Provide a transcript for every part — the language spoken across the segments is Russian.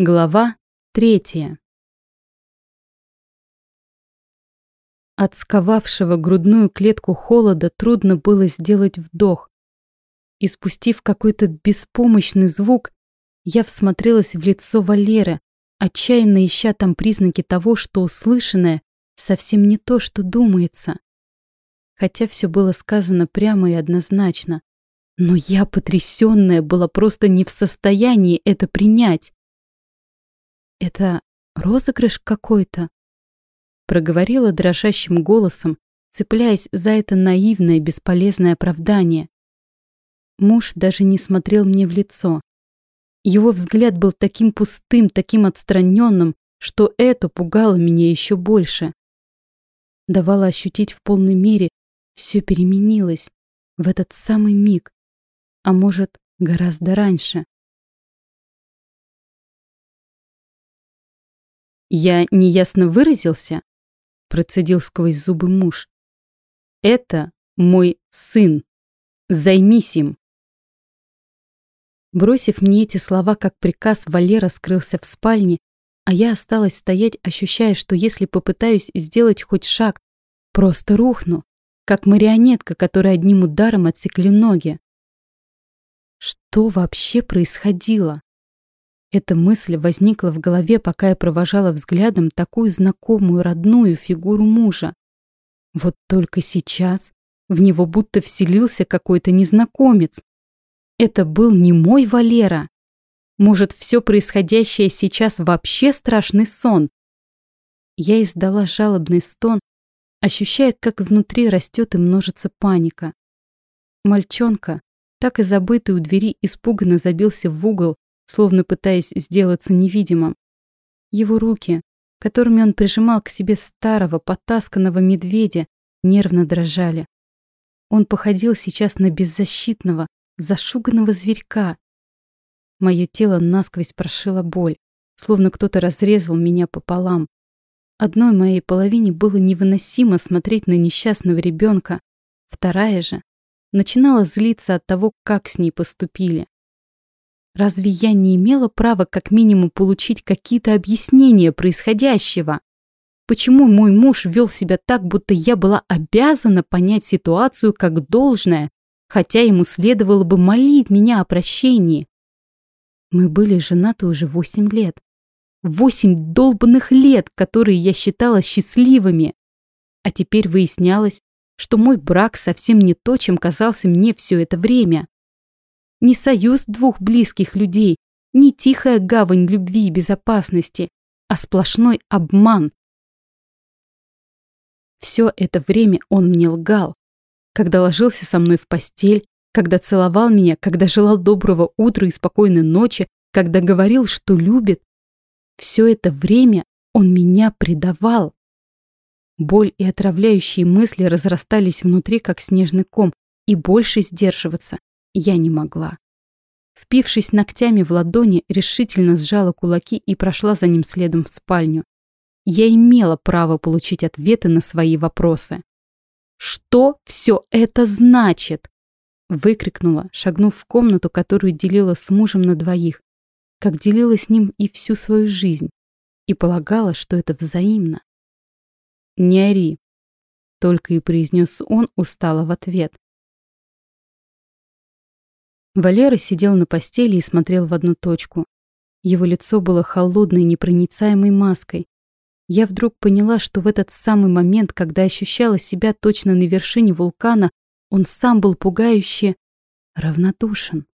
Глава третья. От сковавшего грудную клетку холода трудно было сделать вдох. И спустив какой-то беспомощный звук, я всмотрелась в лицо Валеры, отчаянно ища там признаки того, что услышанное совсем не то, что думается. Хотя все было сказано прямо и однозначно. Но я, потрясенная, была просто не в состоянии это принять. «Это розыгрыш какой-то?» Проговорила дрожащим голосом, цепляясь за это наивное, бесполезное оправдание. Муж даже не смотрел мне в лицо. Его взгляд был таким пустым, таким отстраненным, что это пугало меня еще больше. Давало ощутить в полной мере, все переменилось в этот самый миг, а может, гораздо раньше. «Я неясно выразился?» — процедил сквозь зубы муж. «Это мой сын. Займись им». Бросив мне эти слова как приказ, Валера скрылся в спальне, а я осталась стоять, ощущая, что если попытаюсь сделать хоть шаг, просто рухну, как марионетка, которой одним ударом отсекли ноги. Что вообще происходило? Эта мысль возникла в голове, пока я провожала взглядом такую знакомую родную фигуру мужа. Вот только сейчас в него будто вселился какой-то незнакомец. Это был не мой Валера. Может, все происходящее сейчас вообще страшный сон? Я издала жалобный стон, ощущая, как внутри растет и множится паника. Мальчонка, так и забытый у двери, испуганно забился в угол, словно пытаясь сделаться невидимым. Его руки, которыми он прижимал к себе старого, потасканного медведя, нервно дрожали. Он походил сейчас на беззащитного, зашуганного зверька. Мое тело насквозь прошила боль, словно кто-то разрезал меня пополам. Одной моей половине было невыносимо смотреть на несчастного ребенка, вторая же начинала злиться от того, как с ней поступили. Разве я не имела права как минимум получить какие-то объяснения происходящего? Почему мой муж вел себя так, будто я была обязана понять ситуацию как должное, хотя ему следовало бы молить меня о прощении? Мы были женаты уже восемь лет. Восемь долбанных лет, которые я считала счастливыми. А теперь выяснялось, что мой брак совсем не то, чем казался мне все это время. Не союз двух близких людей, не тихая гавань любви и безопасности, а сплошной обман. Все это время он мне лгал. Когда ложился со мной в постель, когда целовал меня, когда желал доброго утра и спокойной ночи, когда говорил, что любит. Все это время он меня предавал. Боль и отравляющие мысли разрастались внутри, как снежный ком, и больше сдерживаться я не могла. Впившись ногтями в ладони, решительно сжала кулаки и прошла за ним следом в спальню. Я имела право получить ответы на свои вопросы. «Что все это значит?» Выкрикнула, шагнув в комнату, которую делила с мужем на двоих, как делила с ним и всю свою жизнь, и полагала, что это взаимно. «Не ори», — только и произнес он устало в ответ. Валера сидел на постели и смотрел в одну точку. Его лицо было холодной, непроницаемой маской. Я вдруг поняла, что в этот самый момент, когда ощущала себя точно на вершине вулкана, он сам был пугающе равнодушен.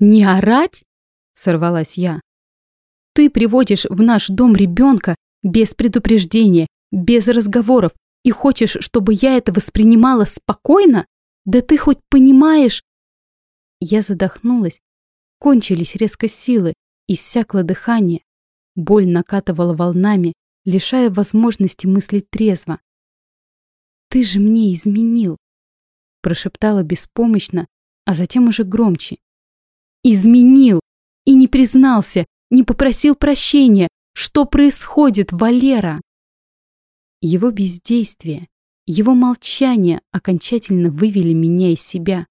«Не орать?» — сорвалась я. «Ты приводишь в наш дом ребенка без предупреждения, без разговоров, и хочешь, чтобы я это воспринимала спокойно? Да ты хоть понимаешь, я задохнулась. Кончились резко силы, иссякло дыхание. Боль накатывала волнами, лишая возможности мыслить трезво. «Ты же мне изменил!» Прошептала беспомощно, а затем уже громче. «Изменил! И не признался, не попросил прощения! Что происходит, Валера?» Его бездействие, его молчание окончательно вывели меня из себя.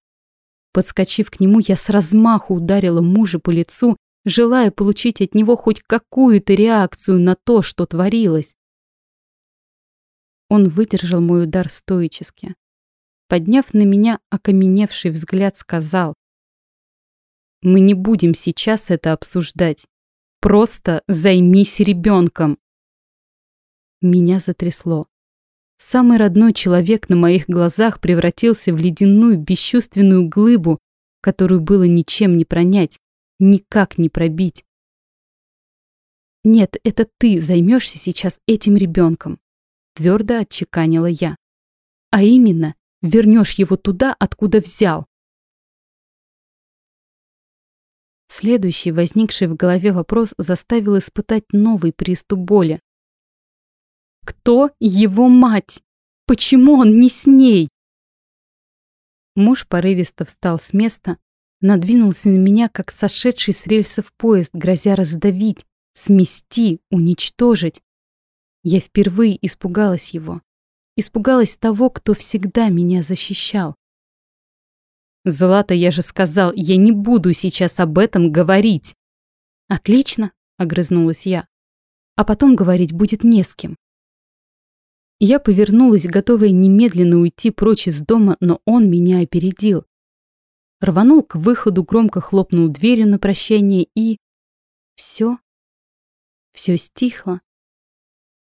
Подскочив к нему, я с размаху ударила мужа по лицу, желая получить от него хоть какую-то реакцию на то, что творилось. Он выдержал мой удар стоически. Подняв на меня окаменевший взгляд, сказал, «Мы не будем сейчас это обсуждать. Просто займись ребенком». Меня затрясло. Самый родной человек на моих глазах превратился в ледяную бесчувственную глыбу, которую было ничем не пронять, никак не пробить. «Нет, это ты займешься сейчас этим ребенком», — твердо отчеканила я. «А именно, вернешь его туда, откуда взял». Следующий, возникший в голове вопрос заставил испытать новый приступ боли. Кто его мать? Почему он не с ней? Муж порывисто встал с места, надвинулся на меня, как сошедший с рельсов поезд, грозя раздавить, смести, уничтожить. Я впервые испугалась его. Испугалась того, кто всегда меня защищал. «Злата, я же сказал, я не буду сейчас об этом говорить!» «Отлично!» — огрызнулась я. «А потом говорить будет не с кем. Я повернулась, готовая немедленно уйти прочь из дома, но он меня опередил. Рванул к выходу, громко хлопнул дверью на прощание и... Все. Все стихло.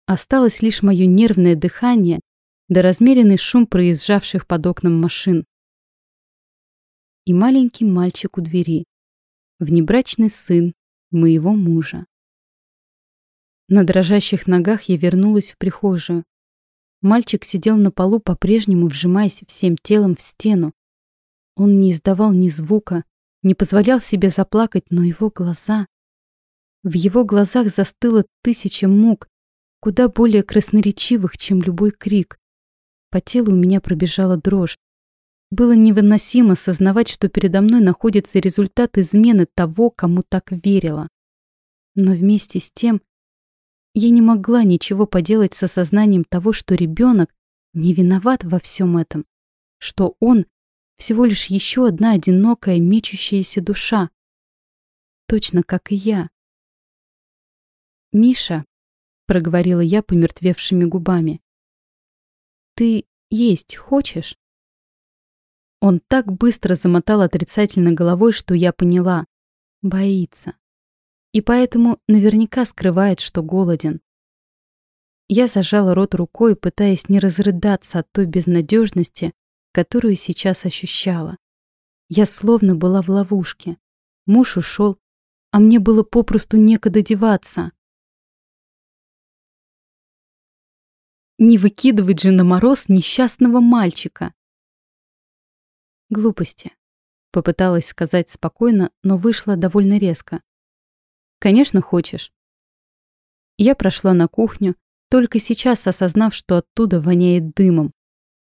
Осталось лишь мое нервное дыхание да размеренный шум проезжавших под окном машин. И маленький мальчик у двери. Внебрачный сын моего мужа. На дрожащих ногах я вернулась в прихожую. Мальчик сидел на полу, по-прежнему вжимаясь всем телом в стену. Он не издавал ни звука, не позволял себе заплакать, но его глаза... В его глазах застыло тысяча мук, куда более красноречивых, чем любой крик. По телу у меня пробежала дрожь. Было невыносимо сознавать, что передо мной находится результат измены того, кому так верила. Но вместе с тем я не могла ничего поделать с осознанием того, что ребенок не виноват во всем этом, что он всего лишь еще одна одинокая мечущаяся душа, точно как и я. «Миша», — проговорила я помертвевшими губами, — «ты есть хочешь?» Он так быстро замотал отрицательно головой, что я поняла. Боится и поэтому наверняка скрывает, что голоден. Я зажала рот рукой, пытаясь не разрыдаться от той безнадежности, которую сейчас ощущала. Я словно была в ловушке. Муж ушел, а мне было попросту некогда деваться. Не выкидывать же на мороз несчастного мальчика. Глупости. Попыталась сказать спокойно, но вышла довольно резко. Конечно, хочешь. Я прошла на кухню, только сейчас осознав, что оттуда воняет дымом.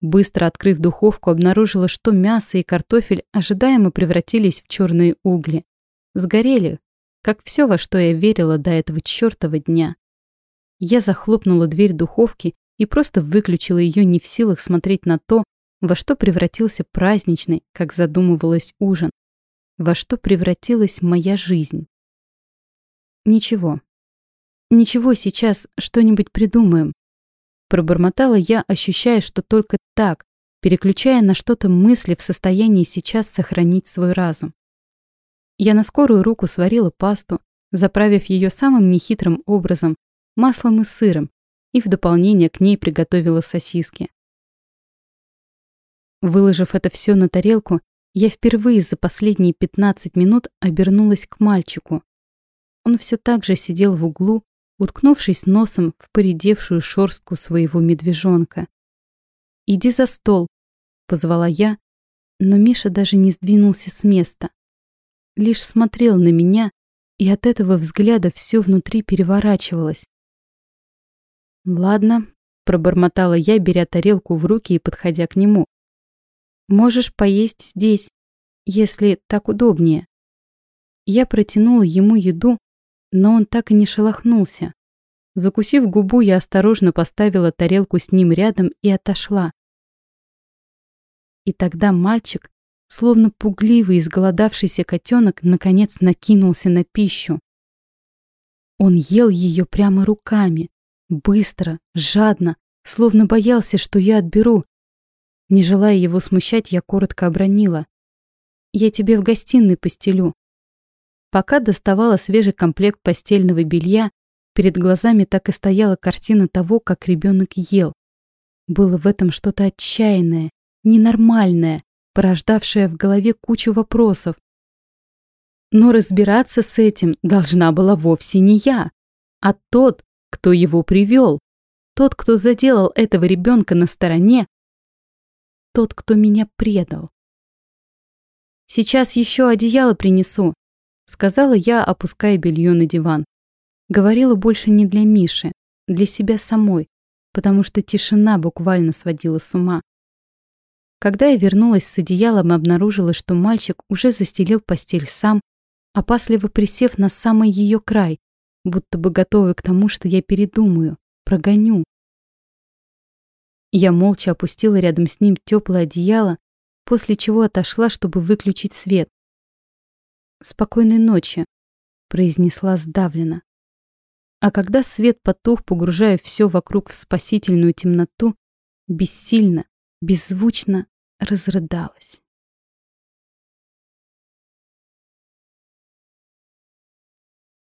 Быстро открыв духовку, обнаружила, что мясо и картофель ожидаемо превратились в черные угли. Сгорели, как все, во что я верила до этого чертова дня. Я захлопнула дверь духовки и просто выключила ее не в силах смотреть на то, во что превратился праздничный, как задумывалась ужин, во что превратилась моя жизнь. Ничего. Ничего, сейчас что-нибудь придумаем. Пробормотала я, ощущая, что только так, переключая на что-то мысли в состоянии сейчас сохранить свой разум. Я на скорую руку сварила пасту, заправив ее самым нехитрым образом, маслом и сыром, и в дополнение к ней приготовила сосиски. Выложив это все на тарелку, я впервые за последние 15 минут обернулась к мальчику, он все так же сидел в углу, уткнувшись носом в поредевшую шорстку своего медвежонка. «Иди за стол», — позвала я, но Миша даже не сдвинулся с места. Лишь смотрел на меня, и от этого взгляда все внутри переворачивалось. «Ладно», — пробормотала я, беря тарелку в руки и подходя к нему. «Можешь поесть здесь, если так удобнее». Я протянула ему еду, но он так и не шелохнулся. Закусив губу, я осторожно поставила тарелку с ним рядом и отошла. И тогда мальчик словно пугливый изголодавшийся котенок наконец накинулся на пищу. Он ел ее прямо руками, быстро, жадно, словно боялся, что я отберу. Не желая его смущать, я коротко обронила. «Я тебе в гостиной постелю». Пока доставала свежий комплект постельного белья, перед глазами так и стояла картина того, как ребенок ел. Было в этом что-то отчаянное, ненормальное, порождавшее в голове кучу вопросов. Но разбираться с этим должна была вовсе не я, а тот, кто его привел, тот, кто заделал этого ребенка на стороне, тот, кто меня предал. «Сейчас еще одеяло принесу», — сказала я, опуская белье на диван. Говорила больше не для Миши, для себя самой, потому что тишина буквально сводила с ума. Когда я вернулась с одеялом, обнаружила, что мальчик уже застелил постель сам, опасливо присев на самый ее край, будто бы готовый к тому, что я передумаю, прогоню. Я молча опустила рядом с ним теплое одеяло, после чего отошла, чтобы выключить свет. «Спокойной ночи», — произнесла сдавленно. А когда свет потух, погружая все вокруг в спасительную темноту, бессильно, беззвучно разрыдалась.